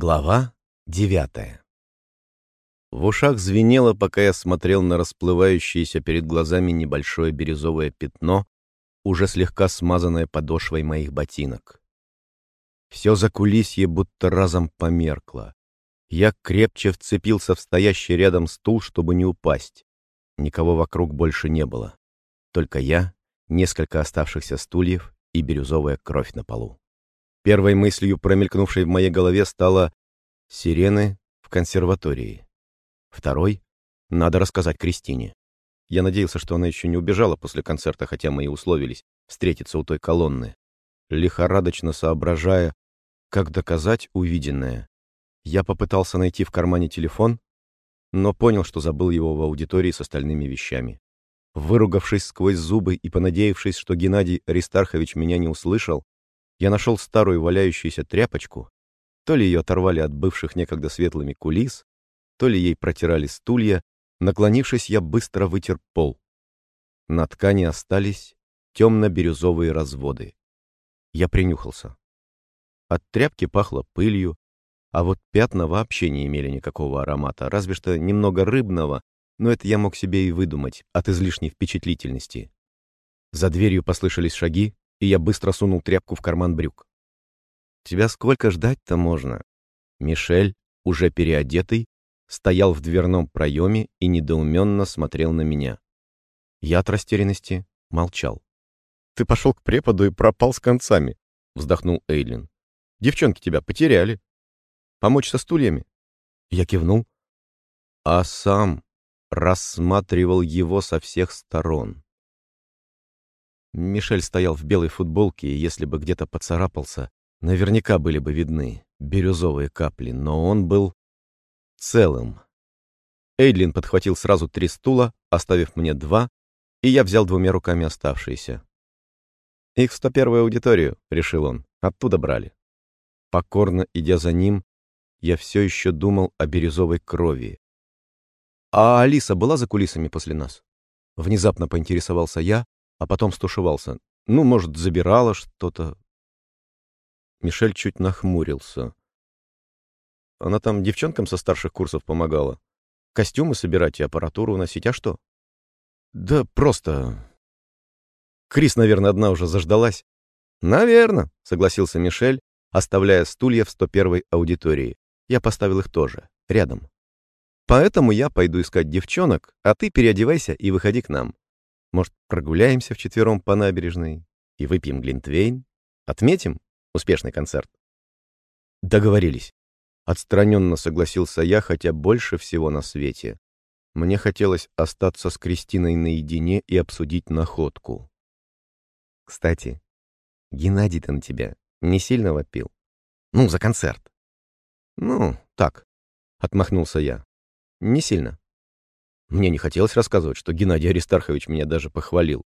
Глава девятая В ушах звенело, пока я смотрел на расплывающееся перед глазами небольшое бирюзовое пятно, уже слегка смазанное подошвой моих ботинок. Все закулисье будто разом померкло. Я крепче вцепился в стоящий рядом стул, чтобы не упасть. Никого вокруг больше не было. Только я, несколько оставшихся стульев и бирюзовая кровь на полу. Первой мыслью, промелькнувшей в моей голове, стала «Сирены в консерватории». Второй — «Надо рассказать Кристине». Я надеялся, что она еще не убежала после концерта, хотя мы и условились встретиться у той колонны. Лихорадочно соображая, как доказать увиденное, я попытался найти в кармане телефон, но понял, что забыл его в аудитории с остальными вещами. Выругавшись сквозь зубы и понадеявшись, что Геннадий Аристархович меня не услышал, я нашел старую валяющуюся тряпочку, то ли ее оторвали от бывших некогда светлыми кулис, то ли ей протирали стулья, наклонившись, я быстро вытер пол. На ткани остались темно-бирюзовые разводы. Я принюхался. От тряпки пахло пылью, а вот пятна вообще не имели никакого аромата, разве что немного рыбного, но это я мог себе и выдумать от излишней впечатлительности. За дверью послышались шаги, и я быстро сунул тряпку в карман брюк. «Тебя сколько ждать-то можно?» Мишель, уже переодетый, стоял в дверном проеме и недоуменно смотрел на меня. Я от растерянности молчал. «Ты пошел к преподу и пропал с концами», — вздохнул Эйлин. «Девчонки тебя потеряли. Помочь со стульями?» Я кивнул. А сам рассматривал его со всех сторон. Мишель стоял в белой футболке, и если бы где-то поцарапался, наверняка были бы видны бирюзовые капли, но он был целым. Эйдлин подхватил сразу три стула, оставив мне два, и я взял двумя руками оставшиеся. «Их в 101-ю аудиторию», — решил он, — «оттуда брали». Покорно идя за ним, я все еще думал о бирюзовой крови. «А Алиса была за кулисами после нас?» Внезапно поинтересовался я, а потом стушевался. Ну, может, забирала что-то. Мишель чуть нахмурился. Она там девчонкам со старших курсов помогала. Костюмы собирать и аппаратуру уносить, а что? Да просто... Крис, наверное, одна уже заждалась. Наверно, согласился Мишель, оставляя стулья в 101-й аудитории. Я поставил их тоже, рядом. Поэтому я пойду искать девчонок, а ты переодевайся и выходи к нам. Может, прогуляемся вчетвером по набережной и выпьем глинтвейн? Отметим успешный концерт? Договорились. Отстраненно согласился я, хотя больше всего на свете. Мне хотелось остаться с Кристиной наедине и обсудить находку. Кстати, Геннадий-то на тебя не сильно вопил? Ну, за концерт. Ну, так, отмахнулся я. Не сильно. Мне не хотелось рассказывать, что Геннадий Аристархович меня даже похвалил.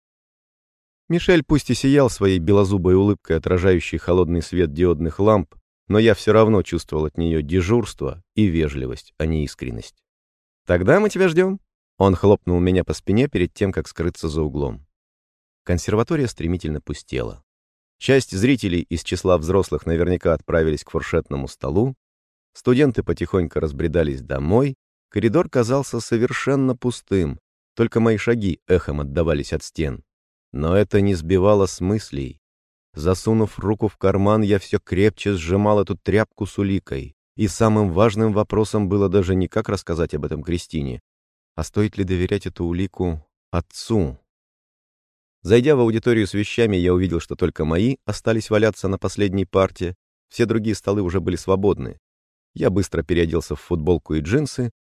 Мишель пусть и сиял своей белозубой улыбкой, отражающей холодный свет диодных ламп, но я все равно чувствовал от нее дежурство и вежливость, а не искренность. «Тогда мы тебя ждем». Он хлопнул меня по спине перед тем, как скрыться за углом. Консерватория стремительно пустела. Часть зрителей из числа взрослых наверняка отправились к фуршетному столу, студенты потихоньку разбредались домой, Коридор казался совершенно пустым, только мои шаги эхом отдавались от стен. Но это не сбивало с мыслей. Засунув руку в карман, я все крепче сжимал эту тряпку с уликой. И самым важным вопросом было даже не как рассказать об этом Кристине, а стоит ли доверять эту улику отцу. Зайдя в аудиторию с вещами, я увидел, что только мои остались валяться на последней парте, все другие столы уже были свободны. Я быстро переоделся в футболку и джинсы,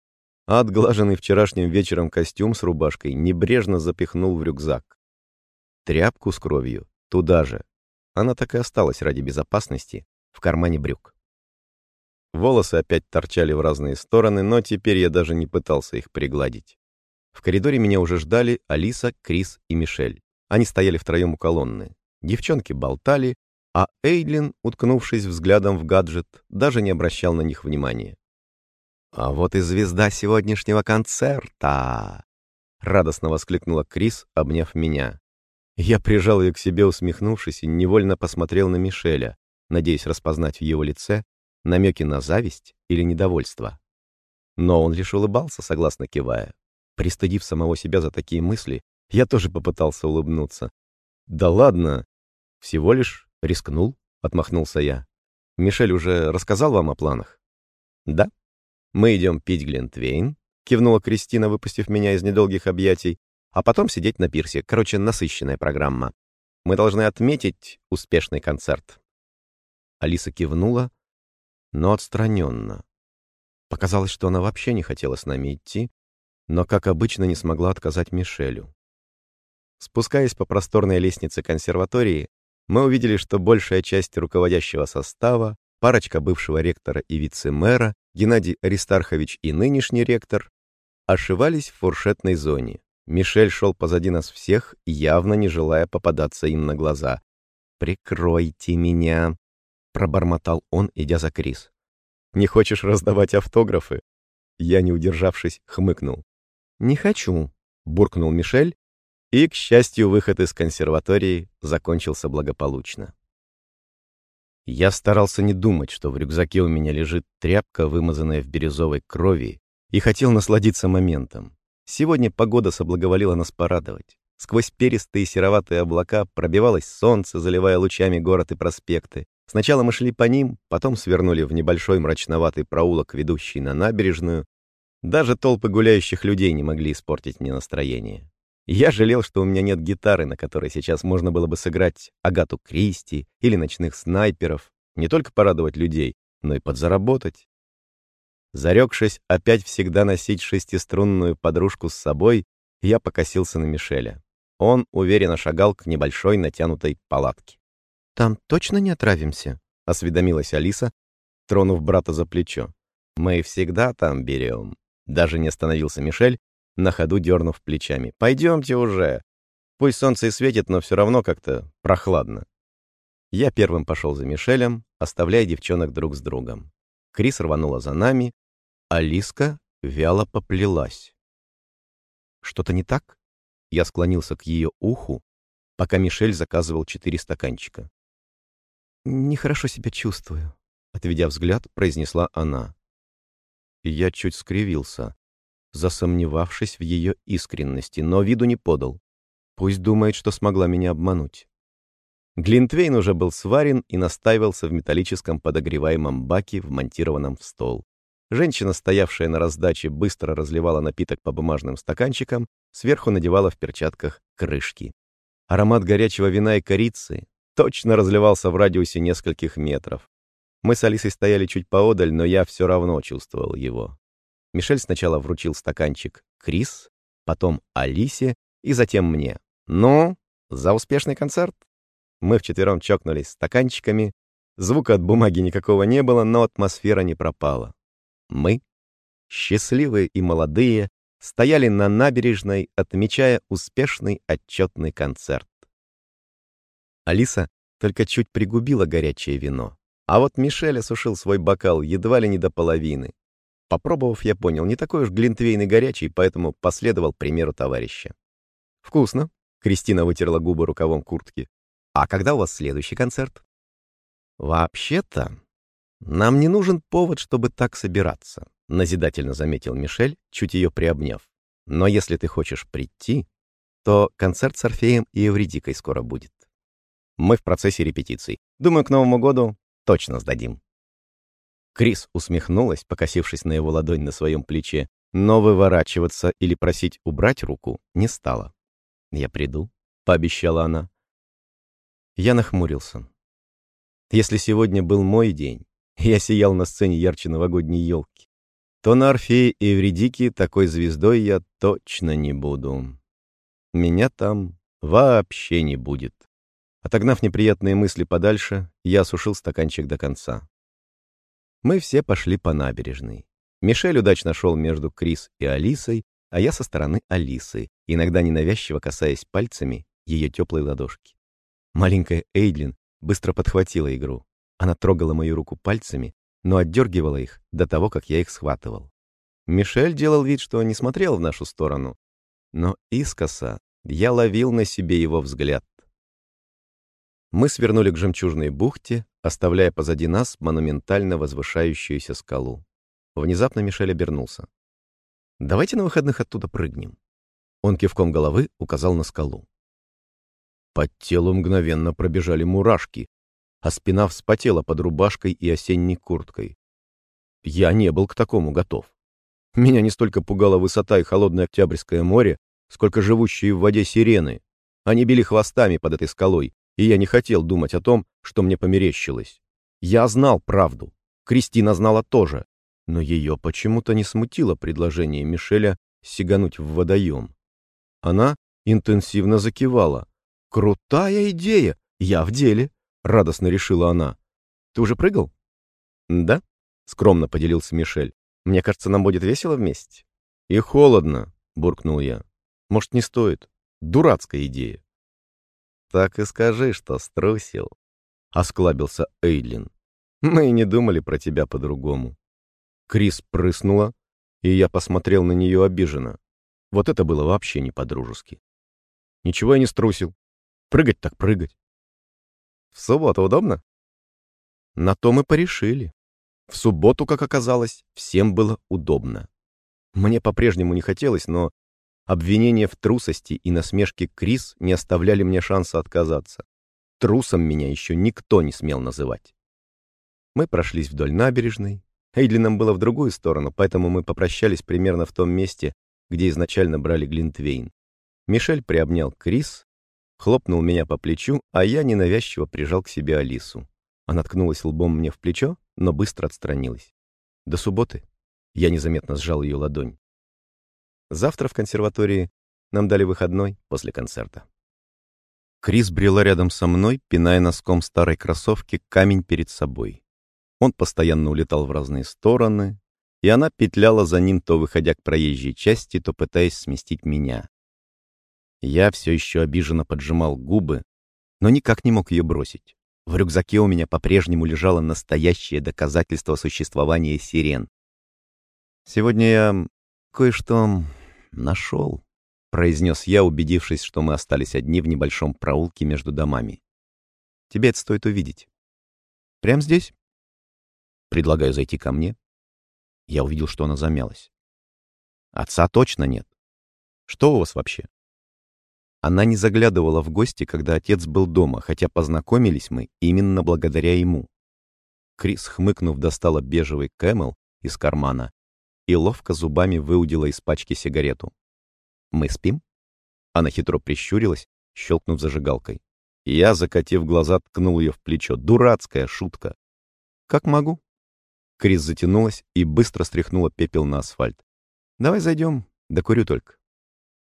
а отглаженный вчерашним вечером костюм с рубашкой небрежно запихнул в рюкзак. Тряпку с кровью туда же. Она так и осталась ради безопасности в кармане брюк. Волосы опять торчали в разные стороны, но теперь я даже не пытался их пригладить. В коридоре меня уже ждали Алиса, Крис и Мишель. Они стояли втроем у колонны. Девчонки болтали, а Эйдлин, уткнувшись взглядом в гаджет, даже не обращал на них внимания. «А вот и звезда сегодняшнего концерта!» Радостно воскликнула Крис, обняв меня. Я прижал ее к себе, усмехнувшись, и невольно посмотрел на Мишеля, надеясь распознать в его лице намеки на зависть или недовольство. Но он лишь улыбался, согласно кивая. Пристыдив самого себя за такие мысли, я тоже попытался улыбнуться. «Да ладно! Всего лишь рискнул», — отмахнулся я. «Мишель уже рассказал вам о планах?» «Да. Мы идем пить Глинтвейн», — кивнула Кристина, выпустив меня из недолгих объятий, «а потом сидеть на пирсе. Короче, насыщенная программа. Мы должны отметить успешный концерт». Алиса кивнула, но отстраненно. Показалось, что она вообще не хотела с нами идти, но, как обычно, не смогла отказать Мишелю. Спускаясь по просторной лестнице консерватории, мы увидели, что большая часть руководящего состава, парочка бывшего ректора и вице-мэра, Геннадий Аристархович и нынешний ректор, ошивались в фуршетной зоне. Мишель шел позади нас всех, явно не желая попадаться им на глаза. «Прикройте меня!» — пробормотал он, идя за Крис. «Не хочешь раздавать автографы?» Я, не удержавшись, хмыкнул. «Не хочу», — буркнул Мишель, и, к счастью, выход из консерватории закончился благополучно. Я старался не думать, что в рюкзаке у меня лежит тряпка, вымазанная в бирюзовой крови, и хотел насладиться моментом. Сегодня погода соблаговолила нас порадовать. Сквозь перистые сероватые облака пробивалось солнце, заливая лучами город и проспекты. Сначала мы шли по ним, потом свернули в небольшой мрачноватый проулок, ведущий на набережную, даже толпы гуляющих людей не могли испортить мне настроение. Я жалел, что у меня нет гитары, на которой сейчас можно было бы сыграть Агату Кристи или ночных снайперов, не только порадовать людей, но и подзаработать. Зарекшись опять всегда носить шестиструнную подружку с собой, я покосился на Мишеля. Он уверенно шагал к небольшой натянутой палатке. «Там точно не отравимся?» — осведомилась Алиса, тронув брата за плечо. «Мы всегда там берем», даже не остановился Мишель, на ходу дернув плечами. «Пойдемте уже. Пусть солнце и светит, но все равно как-то прохладно». Я первым пошел за Мишелем, оставляя девчонок друг с другом. Крис рванула за нами, а Лиска вяло поплелась. «Что-то не так?» Я склонился к ее уху, пока Мишель заказывал четыре стаканчика. «Нехорошо себя чувствую», — отведя взгляд, произнесла она я чуть скривился, засомневавшись в ее искренности, но виду не подал. Пусть думает, что смогла меня обмануть. Глинтвейн уже был сварен и настаивался в металлическом подогреваемом баке, вмонтированном в стол. Женщина, стоявшая на раздаче, быстро разливала напиток по бумажным стаканчикам, сверху надевала в перчатках крышки. Аромат горячего вина и корицы точно разливался в радиусе нескольких метров. Мы с Алисой стояли чуть поодаль, но я все равно чувствовал его. Мишель сначала вручил стаканчик Крис, потом Алисе и затем мне. «Ну, за успешный концерт!» Мы вчетвером чокнулись стаканчиками. Звука от бумаги никакого не было, но атмосфера не пропала. Мы, счастливые и молодые, стояли на набережной, отмечая успешный отчетный концерт. Алиса только чуть пригубила горячее вино. А вот Мишель осушил свой бокал едва ли не до половины. Попробовав, я понял, не такой уж глинтвейн и горячий, поэтому последовал примеру товарища. «Вкусно», — Кристина вытерла губы рукавом куртки. «А когда у вас следующий концерт?» «Вообще-то, нам не нужен повод, чтобы так собираться», — назидательно заметил Мишель, чуть ее приобняв. «Но если ты хочешь прийти, то концерт с Орфеем и Эвредикой скоро будет. Мы в процессе репетиций. Думаю, к Новому году точно сдадим». Крис усмехнулась, покосившись на его ладонь на своем плече, но выворачиваться или просить убрать руку не стала. «Я приду», — пообещала она. Я нахмурился. Если сегодня был мой день, я сиял на сцене ярче новогодней елки, то на Орфее и Эвредике такой звездой я точно не буду. Меня там вообще не будет. Отогнав неприятные мысли подальше, я осушил стаканчик до конца. Мы все пошли по набережной. Мишель удачно шел между Крис и Алисой, а я со стороны Алисы, иногда ненавязчиво касаясь пальцами ее теплой ладошки. Маленькая Эйдлин быстро подхватила игру. Она трогала мою руку пальцами, но отдергивала их до того, как я их схватывал. Мишель делал вид, что не смотрел в нашу сторону, но искоса я ловил на себе его взгляд. Мы свернули к жемчужной бухте, оставляя позади нас монументально возвышающуюся скалу. Внезапно Мишель обернулся. «Давайте на выходных оттуда прыгнем». Он кивком головы указал на скалу. Под телу мгновенно пробежали мурашки, а спина вспотела под рубашкой и осенней курткой. Я не был к такому готов. Меня не столько пугала высота и холодное Октябрьское море, сколько живущие в воде сирены. Они били хвостами под этой скалой, и я не хотел думать о том, что мне померещилось. Я знал правду. Кристина знала тоже. Но ее почему-то не смутило предложение Мишеля сигануть в водоем. Она интенсивно закивала. «Крутая идея! Я в деле!» — радостно решила она. «Ты уже прыгал?» «Да», — скромно поделился Мишель. «Мне кажется, нам будет весело вместе». «И холодно», — буркнул я. «Может, не стоит? Дурацкая идея». «Так и скажи, что струсил», — осклабился Эйдлин. «Мы и не думали про тебя по-другому». Крис прыснула, и я посмотрел на нее обиженно. Вот это было вообще не по-дружески. Ничего я не струсил. Прыгать так прыгать. В субботу удобно? На то мы порешили. В субботу, как оказалось, всем было удобно. Мне по-прежнему не хотелось, но обвинения в трусости и насмешки Крис не оставляли мне шанса отказаться. Трусом меня еще никто не смел называть. Мы прошлись вдоль набережной. Эйдлином было в другую сторону, поэтому мы попрощались примерно в том месте, где изначально брали Глинтвейн. Мишель приобнял Крис, хлопнул меня по плечу, а я ненавязчиво прижал к себе Алису. Она ткнулась лбом мне в плечо, но быстро отстранилась. До субботы я незаметно сжал ее ладонь. Завтра в консерватории нам дали выходной после концерта. Крис брела рядом со мной, пиная носком старой кроссовки камень перед собой. Он постоянно улетал в разные стороны, и она петляла за ним, то выходя к проезжей части, то пытаясь сместить меня. Я все еще обиженно поджимал губы, но никак не мог ее бросить. В рюкзаке у меня по-прежнему лежало настоящее доказательство существования сирен. «Сегодня я кое-что нашел», — произнес я, убедившись, что мы остались одни в небольшом проулке между домами. «Тебе это стоит увидеть». «Прямо здесь?» «Предлагаю зайти ко мне». Я увидел, что она замялась. «Отца точно нет. Что у вас вообще?» Она не заглядывала в гости, когда отец был дома, хотя познакомились мы именно благодаря ему. Крис, хмыкнув, достала бежевый кэмел из кармана и ловко зубами выудила из пачки сигарету. «Мы спим?» Она хитро прищурилась, щелкнув зажигалкой. Я, закатив глаза, ткнул ее в плечо. Дурацкая шутка. «Как могу?» Крис затянулась и быстро стряхнула пепел на асфальт. «Давай зайдем, докурю только».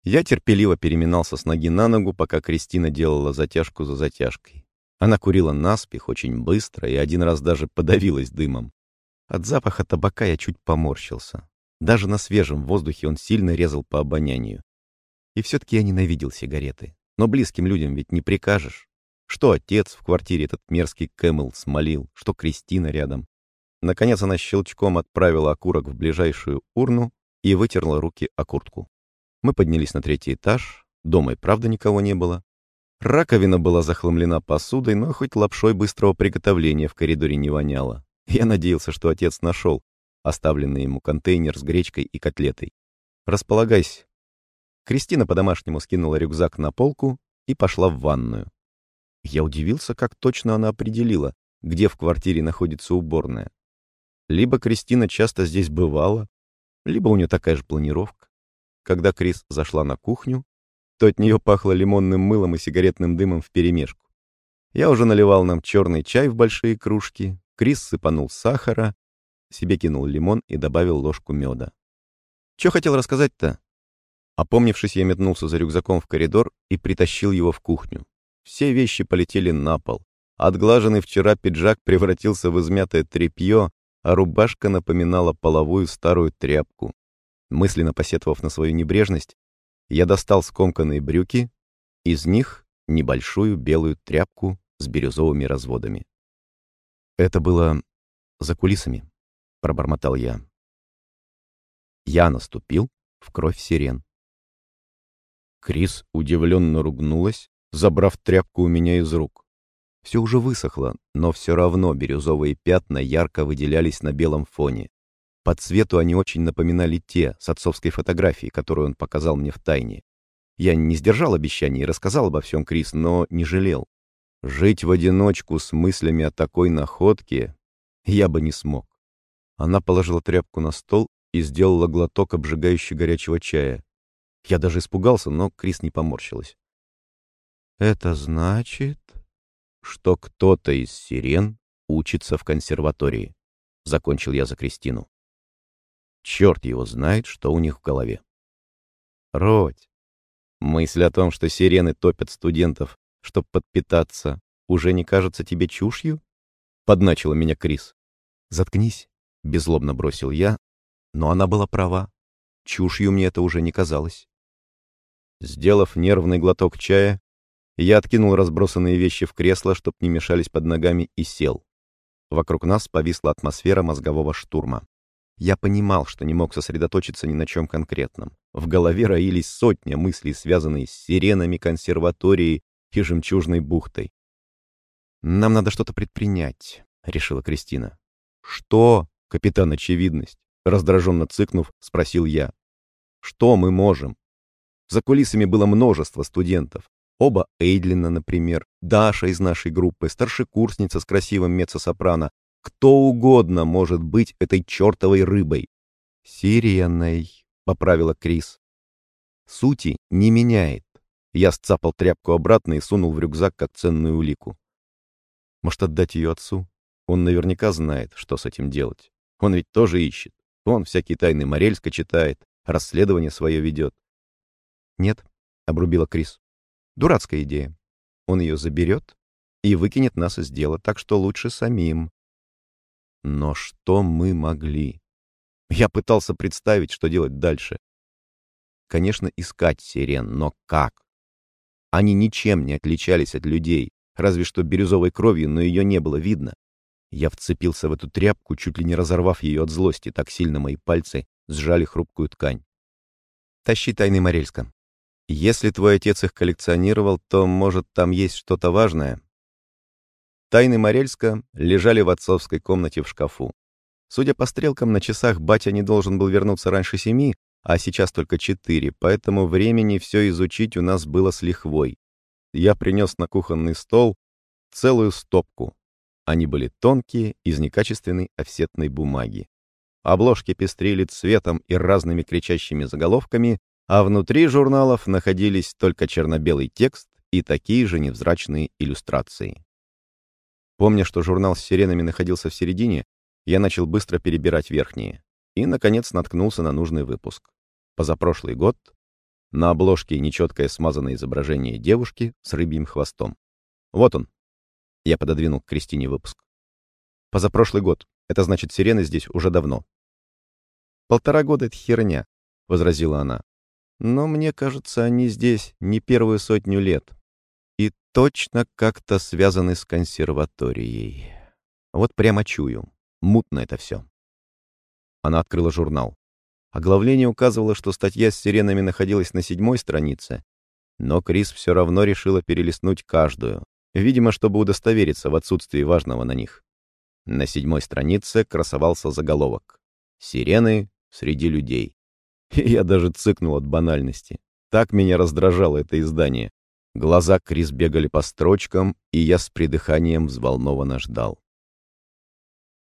Я терпеливо переминался с ноги на ногу, пока Кристина делала затяжку за затяжкой. Она курила наспех, очень быстро, и один раз даже подавилась дымом. От запаха табака я чуть поморщился. Даже на свежем воздухе он сильно резал по обонянию. И все-таки я ненавидел сигареты. Но близким людям ведь не прикажешь. Что отец в квартире этот мерзкий Кэмэл смолил, что Кристина рядом. Наконец она щелчком отправила окурок в ближайшую урну и вытерла руки о куртку. Мы поднялись на третий этаж, дома и правда никого не было. Раковина была захламлена посудой, но хоть лапшой быстрого приготовления в коридоре не воняло. Я надеялся, что отец нашел оставленный ему контейнер с гречкой и котлетой. «Располагайся». Кристина по-домашнему скинула рюкзак на полку и пошла в ванную. Я удивился, как точно она определила, где в квартире находится уборная. Либо Кристина часто здесь бывала, либо у нее такая же планировка. Когда Крис зашла на кухню, то от нее пахло лимонным мылом и сигаретным дымом вперемешку. Я уже наливал нам черный чай в большие кружки, Крис сыпанул сахара, себе кинул лимон и добавил ложку меда. Че хотел рассказать-то? Опомнившись, я метнулся за рюкзаком в коридор и притащил его в кухню. Все вещи полетели на пол. Отглаженный вчера пиджак превратился в измятое тряпье, а рубашка напоминала половую старую тряпку. Мысленно посетовав на свою небрежность, я достал скомканные брюки, из них небольшую белую тряпку с бирюзовыми разводами. «Это было за кулисами», — пробормотал я. Я наступил в кровь сирен. Крис удивленно ругнулась, забрав тряпку у меня из рук. Все уже высохло, но все равно бирюзовые пятна ярко выделялись на белом фоне. По цвету они очень напоминали те с отцовской фотографии, которую он показал мне в тайне. Я не сдержал обещаний и рассказал обо всем Крис, но не жалел. Жить в одиночку с мыслями о такой находке я бы не смог. Она положила тряпку на стол и сделала глоток обжигающего горячего чая. Я даже испугался, но Крис не поморщилась. «Это значит...» что кто-то из сирен учится в консерватории. Закончил я за Кристину. Черт его знает, что у них в голове. Родь, мысль о том, что сирены топят студентов, чтобы подпитаться, уже не кажется тебе чушью? Подначила меня Крис. Заткнись, беззлобно бросил я, но она была права. Чушью мне это уже не казалось. Сделав нервный глоток чая, я откинул разбросанные вещи в кресло, чтоб не мешались под ногами, и сел. Вокруг нас повисла атмосфера мозгового штурма. Я понимал, что не мог сосредоточиться ни на чем конкретном. В голове роились сотни мыслей, связанные с сиренами, консерваторией и жемчужной бухтой. «Нам надо что-то предпринять», — решила Кристина. «Что?» — капитан Очевидность, раздраженно цыкнув, спросил я. «Что мы можем?» За кулисами было множество студентов. Оба Эйдлина, например, Даша из нашей группы, старшекурсница с красивым меццо-сопрано. Кто угодно может быть этой чертовой рыбой. «Сиреной», — поправила Крис. «Сути не меняет». Я сцапал тряпку обратно и сунул в рюкзак как ценную улику. Может, отдать ее отцу? Он наверняка знает, что с этим делать. Он ведь тоже ищет. Он всякие тайны Морельска читает, расследование свое ведет. «Нет», — обрубила Крис. Дурацкая идея. Он ее заберет и выкинет нас из дела, так что лучше самим. Но что мы могли? Я пытался представить, что делать дальше. Конечно, искать сирен, но как? Они ничем не отличались от людей, разве что бирюзовой кровью, но ее не было видно. Я вцепился в эту тряпку, чуть ли не разорвав ее от злости, так сильно мои пальцы сжали хрупкую ткань. «Тащи тайны Морельска», если твой отец их коллекционировал, то, может, там есть что-то важное. Тайны Морельска лежали в отцовской комнате в шкафу. Судя по стрелкам на часах, батя не должен был вернуться раньше семи, а сейчас только четыре, поэтому времени все изучить у нас было с лихвой. Я принес на кухонный стол целую стопку. Они были тонкие, из некачественной офсетной бумаги. Обложки пестрили цветом и разными кричащими заголовками, а внутри журналов находились только черно-белый текст и такие же невзрачные иллюстрации. Помня, что журнал с сиренами находился в середине, я начал быстро перебирать верхние и, наконец, наткнулся на нужный выпуск. Позапрошлый год на обложке нечеткое смазанное изображение девушки с рыбьим хвостом. Вот он. Я пододвинул к Кристине выпуск. Позапрошлый год. Это значит, сирены здесь уже давно. «Полтора года — это херня», — возразила она. Но мне кажется, они здесь не первую сотню лет. И точно как-то связаны с консерваторией. Вот прямо чую. Мутно это все. Она открыла журнал. Оглавление указывало, что статья с сиренами находилась на седьмой странице, но Крис все равно решила перелистнуть каждую, видимо, чтобы удостовериться в отсутствии важного на них. На седьмой странице красовался заголовок «Сирены среди людей». Я даже цыкнул от банальности. Так меня раздражало это издание. Глаза Крис бегали по строчкам, и я с придыханием взволнованно ждал.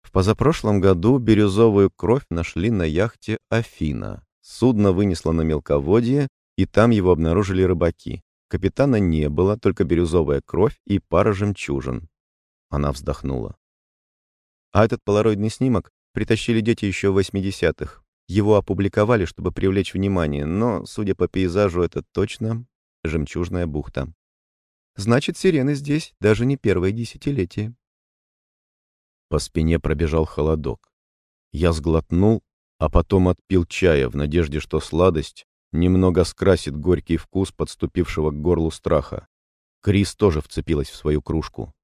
В позапрошлом году бирюзовую кровь нашли на яхте «Афина». Судно вынесло на мелководье, и там его обнаружили рыбаки. Капитана не было, только бирюзовая кровь и пара жемчужин. Она вздохнула. А этот полароидный снимок притащили дети еще в 80-х. Его опубликовали, чтобы привлечь внимание, но, судя по пейзажу, это точно жемчужная бухта. Значит, сирены здесь даже не первое десятилетие. По спине пробежал холодок. Я сглотнул, а потом отпил чая в надежде, что сладость немного скрасит горький вкус подступившего к горлу страха. Крис тоже вцепилась в свою кружку.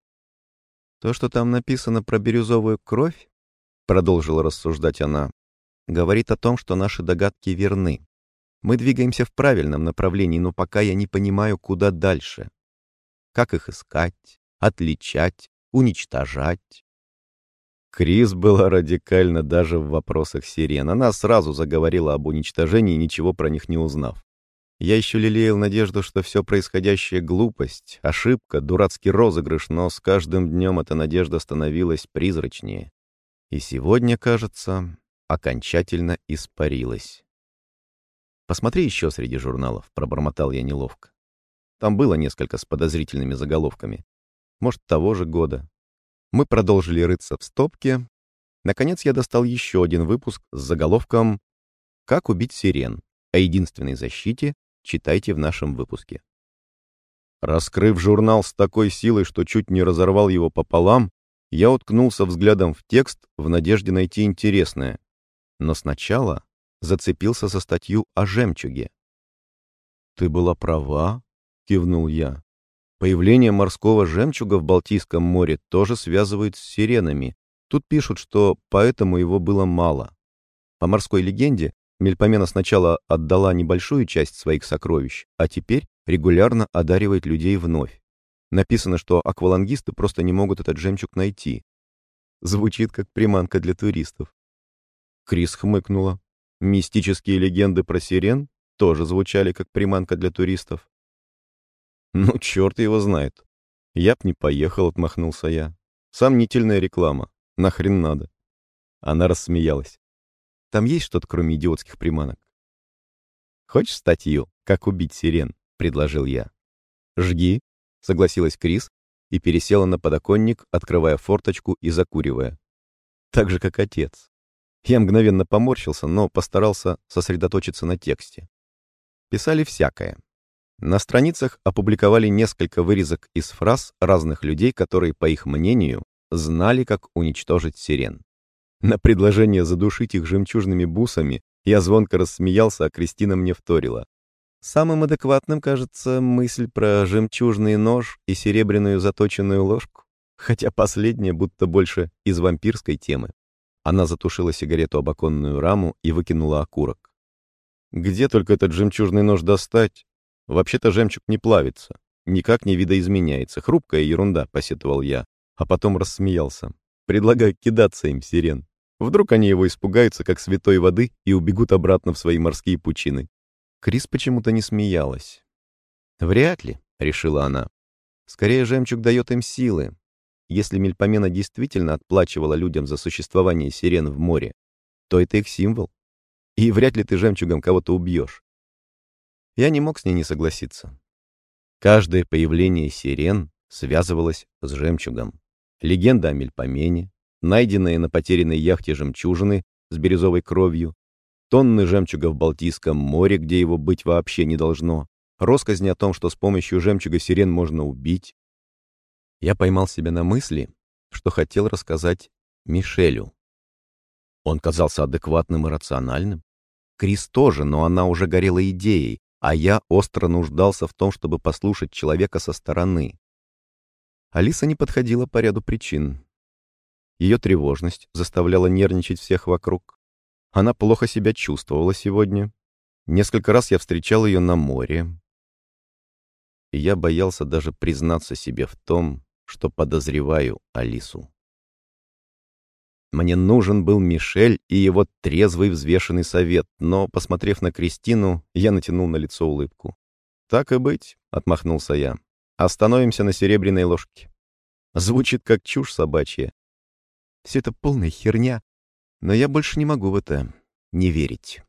«То, что там написано про бирюзовую кровь, — продолжила рассуждать она, говорит о том, что наши догадки верны. Мы двигаемся в правильном направлении, но пока я не понимаю, куда дальше. Как их искать, отличать, уничтожать. Крис была радикальна даже в вопросах сирен. Она сразу заговорила об уничтожении, ничего про них не узнав. Я еще лелеял надежду, что все происходящее — глупость, ошибка, дурацкий розыгрыш, но с каждым днем эта надежда становилась призрачнее. И сегодня, кажется, окончательно испарилась. «Посмотри еще среди журналов», — пробормотал я неловко. Там было несколько с подозрительными заголовками. Может, того же года. Мы продолжили рыться в стопке. Наконец я достал еще один выпуск с заголовком «Как убить сирен?» о единственной защите читайте в нашем выпуске. Раскрыв журнал с такой силой, что чуть не разорвал его пополам, я уткнулся взглядом в текст в надежде найти интересное. Но сначала зацепился за статью о жемчуге. «Ты была права», — кивнул я. Появление морского жемчуга в Балтийском море тоже связывают с сиренами. Тут пишут, что поэтому его было мало. По морской легенде, Мельпомена сначала отдала небольшую часть своих сокровищ, а теперь регулярно одаривает людей вновь. Написано, что аквалангисты просто не могут этот жемчуг найти. Звучит как приманка для туристов. Крис хмыкнула. Мистические легенды про сирен тоже звучали как приманка для туристов. Ну, черт его знает. Я б не поехал, отмахнулся я. Сомнительная реклама. Нахрен надо. Она рассмеялась. Там есть что-то, кроме идиотских приманок? Хочешь статью «Как убить сирен»? — предложил я. «Жги», — согласилась Крис и пересела на подоконник, открывая форточку и закуривая. Так же, как отец. Я мгновенно поморщился, но постарался сосредоточиться на тексте. Писали всякое. На страницах опубликовали несколько вырезок из фраз разных людей, которые, по их мнению, знали, как уничтожить сирен. На предложение задушить их жемчужными бусами я звонко рассмеялся, а Кристина мне вторила. Самым адекватным кажется мысль про жемчужный нож и серебряную заточенную ложку, хотя последняя будто больше из вампирской темы. Она затушила сигарету об оконную раму и выкинула окурок. «Где только этот жемчужный нож достать? Вообще-то жемчуг не плавится, никак не видоизменяется. Хрупкая ерунда», — посетовал я, а потом рассмеялся. «Предлагаю кидаться им, сирен». Вдруг они его испугаются, как святой воды, и убегут обратно в свои морские пучины. Крис почему-то не смеялась. «Вряд ли», — решила она. «Скорее, жемчуг дает им силы. Если Мельпомена действительно отплачивала людям за существование сирен в море, то это их символ. И вряд ли ты жемчугом кого-то убьешь». Я не мог с ней не согласиться. Каждое появление сирен связывалось с жемчугом. Легенда о Мельпомене, найденные на потерянной яхте жемчужины с бирюзовой кровью, тонны жемчуга в Балтийском море, где его быть вообще не должно, россказни о том, что с помощью жемчуга сирен можно убить. Я поймал себя на мысли, что хотел рассказать Мишелю. Он казался адекватным и рациональным. Крис тоже, но она уже горела идеей, а я остро нуждался в том, чтобы послушать человека со стороны. Алиса не подходила по ряду причин. Ее тревожность заставляла нервничать всех вокруг. Она плохо себя чувствовала сегодня. Несколько раз я встречал ее на море. И я боялся даже признаться себе в том, что подозреваю Алису. Мне нужен был Мишель и его трезвый взвешенный совет, но, посмотрев на Кристину, я натянул на лицо улыбку. «Так и быть», — отмахнулся я. «Остановимся на серебряной ложке». Звучит как чушь собачья, все это полная херня, но я больше не могу в это не верить.